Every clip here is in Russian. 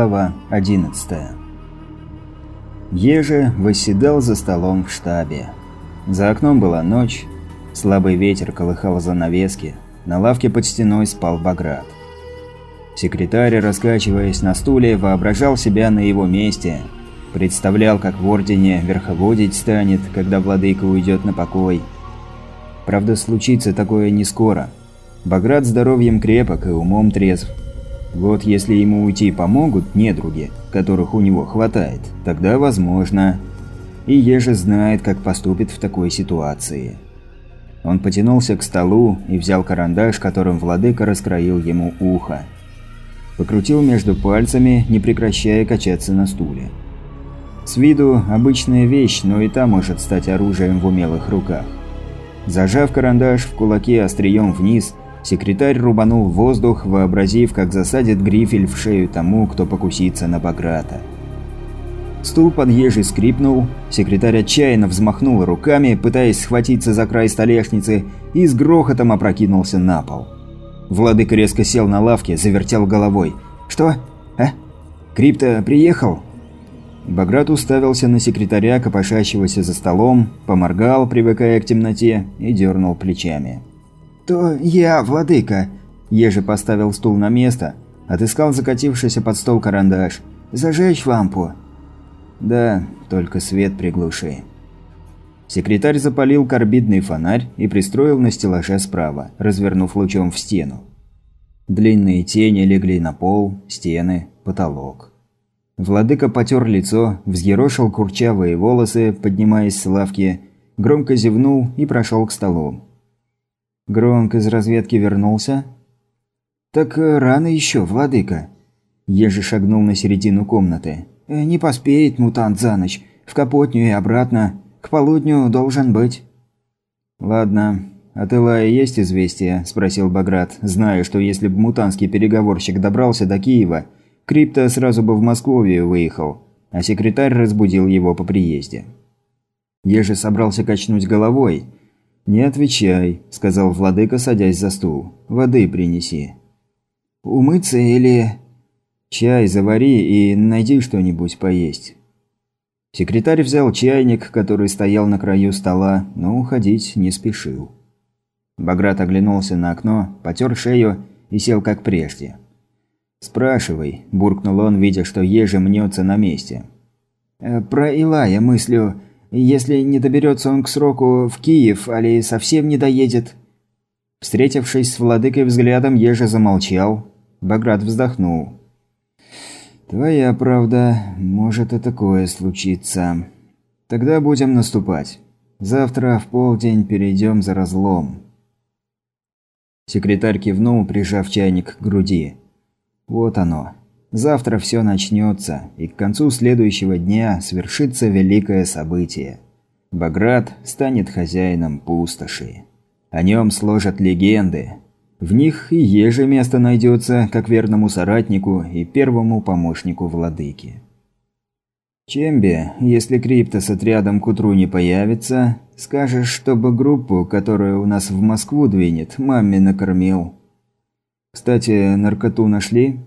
Глава 11 Еже восседал за столом в штабе. За окном была ночь, слабый ветер колыхал занавески, на лавке под стеной спал Баграт. Секретарь, раскачиваясь на стуле, воображал себя на его месте, представлял, как в Ордене верховодить станет, когда владыка уйдет на покой. Правда, случится такое не скоро. Баграт здоровьем крепок и умом трезв, вот если ему уйти помогут недруги, которых у него хватает, тогда возможно. И Ежа знает, как поступит в такой ситуации. Он потянулся к столу и взял карандаш, которым владыка раскроил ему ухо. Покрутил между пальцами, не прекращая качаться на стуле. С виду обычная вещь, но и та может стать оружием в умелых руках. Зажав карандаш в кулаке острием вниз, Секретарь рубанул воздух, вообразив, как засадит грифель в шею тому, кто покусится на Баграта. Стул под ежей скрипнул, секретарь отчаянно взмахнул руками, пытаясь схватиться за край столешницы, и с грохотом опрокинулся на пол. Владыка резко сел на лавке, завертел головой. «Что? А? Крипто приехал?» Баграт уставился на секретаря, копошащегося за столом, поморгал, привыкая к темноте, и дернул плечами. «То я, владыка!» Еже поставил стул на место, отыскал закатившийся под стол карандаш. «Зажечь лампу!» «Да, только свет приглуши». Секретарь запалил карбидный фонарь и пристроил на стеллаже справа, развернув лучом в стену. Длинные тени легли на пол, стены, потолок. Владыка потер лицо, взъерошил курчавые волосы, поднимаясь с лавки, громко зевнул и прошел к столу. Гронк из разведки вернулся? Так э, рано еще, владыка. Ежи шагнул на середину комнаты. Э, не поспеет мутант за ночь. В Капотню и обратно. К полудню должен быть. Ладно. От Илая есть известие? Спросил Баграт, зная, что если бы мутанский переговорщик добрался до Киева, Крипто сразу бы в Москву выехал, а секретарь разбудил его по приезде. Ежи собрался качнуть головой, «Не отвечай», – сказал владыка, садясь за стул. «Воды принеси». «Умыться или...» «Чай завари и найди что-нибудь поесть». Секретарь взял чайник, который стоял на краю стола, но уходить не спешил. Баграт оглянулся на окно, потер шею и сел как прежде. «Спрашивай», – буркнул он, видя, что еже мнется на месте. «Э, «Про Илая мыслю. Если не доберется он к сроку в Киев, али совсем не доедет. Встретившись с владыкой взглядом, Ежа замолчал. Баграт вздохнул. «Твоя правда, может и такое случиться. Тогда будем наступать. Завтра в полдень перейдем за разлом». Секретарь кивнул, прижав чайник к груди. «Вот оно. Завтра все начнется, и к концу следующего дня свершится великое событие. Баграт станет хозяином пустоши. О нем сложат легенды. В них и еже место найдется, как верному соратнику и первому помощнику владыки. Чембе, если Крипто с отрядом к утру не появится, скажешь, чтобы группу, которая у нас в Москву двинет, маме накормил. Кстати, наркоту нашли?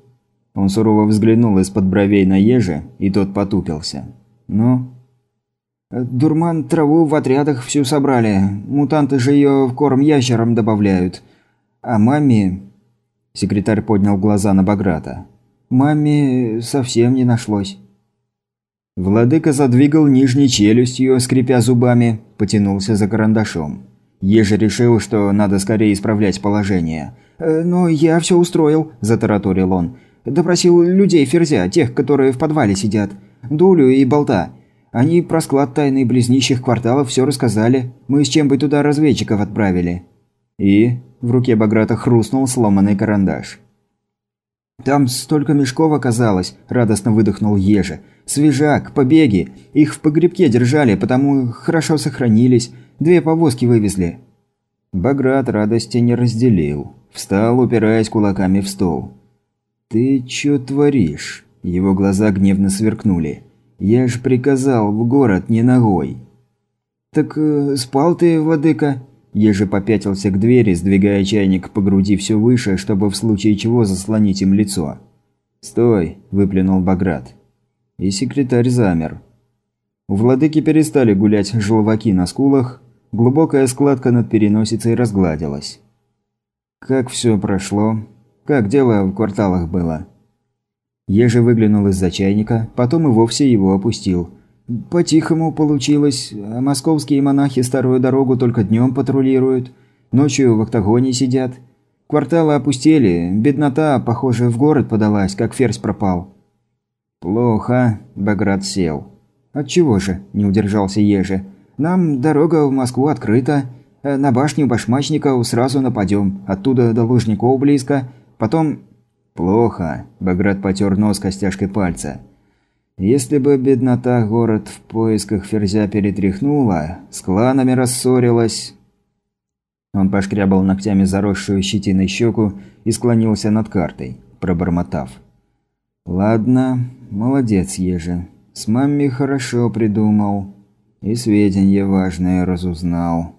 Он сурово взглянул из-под бровей на Ежи, и тот потупился. «Ну?» «Дурман траву в отрядах всю собрали. Мутанты же ее в корм ящерам добавляют. А маме...» Секретарь поднял глаза на Баграта. «Маме совсем не нашлось». Владыка задвигал нижней челюстью, скрипя зубами, потянулся за карандашом. Ежи решил, что надо скорее исправлять положение. «Э, «Но я все устроил», – затараторил он. Допросил людей Ферзя, тех, которые в подвале сидят. Дулю и Болта. Они про склад тайны близнищих кварталов все рассказали. Мы с чем бы туда разведчиков отправили. И в руке Баграта хрустнул сломанный карандаш. «Там столько мешков оказалось», – радостно выдохнул Ежи. «Свежак, побеги. Их в погребке держали, потому хорошо сохранились. Две повозки вывезли». Баграт радости не разделил. Встал, упираясь кулаками в стол. «Ты чё творишь?» Его глаза гневно сверкнули. «Я ж приказал в город не ногой». «Так э, спал ты, владыка?» Еже попятился к двери, сдвигая чайник по груди все выше, чтобы в случае чего заслонить им лицо. «Стой!» – выплюнул Баграт. И секретарь замер. У владыки перестали гулять желваки на скулах, глубокая складка над переносицей разгладилась. Как все прошло? Как дело в кварталах было? Еже выглянул из-за чайника, потом и вовсе его опустил. По-тихому получилось, московские монахи старую дорогу только днем патрулируют, ночью в октагоне сидят. Кварталы опустели, беднота, похоже, в город подалась, как ферзь пропал. «Плохо», – Баграт сел. «Отчего же?» – не удержался Еже. «Нам дорога в Москву открыта. Э, на башню Башмачников сразу нападем. Оттуда до Лужников близко. Потом...» «Плохо», – Баграт потер нос костяшкой пальца. «Если бы беднота город в поисках ферзя перетряхнула, с кланами рассорилась...» Он пошкрябал ногтями заросшую щетиной щеку и склонился над картой, пробормотав. «Ладно, молодец, Ежи. С мамми хорошо придумал. И сведения важные разузнал».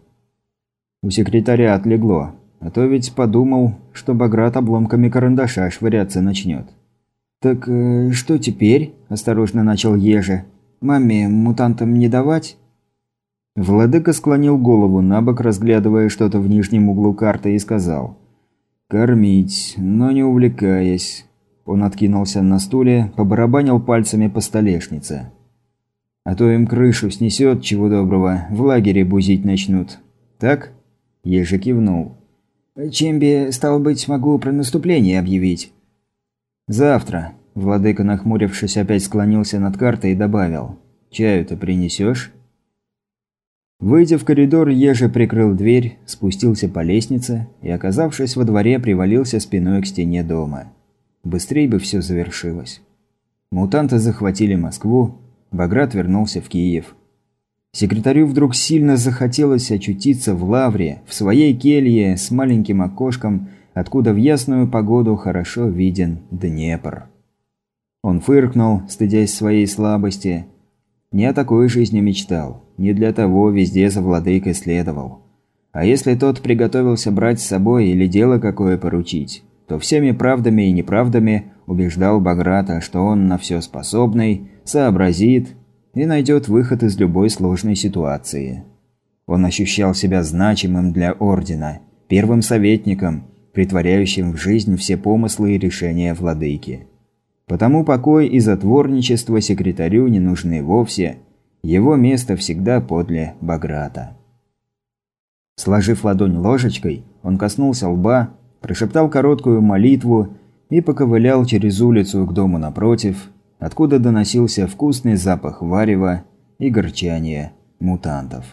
У секретаря отлегло, а то ведь подумал, что Баграт обломками карандаша швыряться начнет. «Так э, что теперь?» – осторожно начал Ежи. «Маме мутантам не давать?» Владыка склонил голову на бок, разглядывая что-то в нижнем углу карты, и сказал. «Кормить, но не увлекаясь». Он откинулся на стуле, побарабанил пальцами по столешнице. «А то им крышу снесет, чего доброго, в лагере бузить начнут. Так?» Ежи кивнул. «Чемби, стал быть, могу про наступление объявить». «Завтра». Владыка, нахмурившись, опять склонился над картой и добавил. «Чаю-то принесешь?» Выйдя в коридор, Ежи прикрыл дверь, спустился по лестнице и, оказавшись во дворе, привалился спиной к стене дома. Быстрее бы все завершилось. Мутанты захватили Москву, Баграт вернулся в Киев. Секретарю вдруг сильно захотелось очутиться в лавре, в своей келье с маленьким окошком, откуда в ясную погоду хорошо виден Днепр. Он фыркнул, стыдясь своей слабости. Не о такой жизни мечтал. Не для того везде за владыкой следовал. А если тот приготовился брать с собой или дело какое поручить, то всеми правдами и неправдами убеждал Баграта, что он на все способный, сообразит и найдет выход из любой сложной ситуации. Он ощущал себя значимым для Ордена, первым советником, притворяющим в жизнь все помыслы и решения владыки. Потому покой и затворничество секретарю не нужны вовсе, его место всегда подле Баграта. Сложив ладонь ложечкой, он коснулся лба, прошептал короткую молитву и поковылял через улицу к дому напротив, откуда доносился вкусный запах варева и горчания мутантов.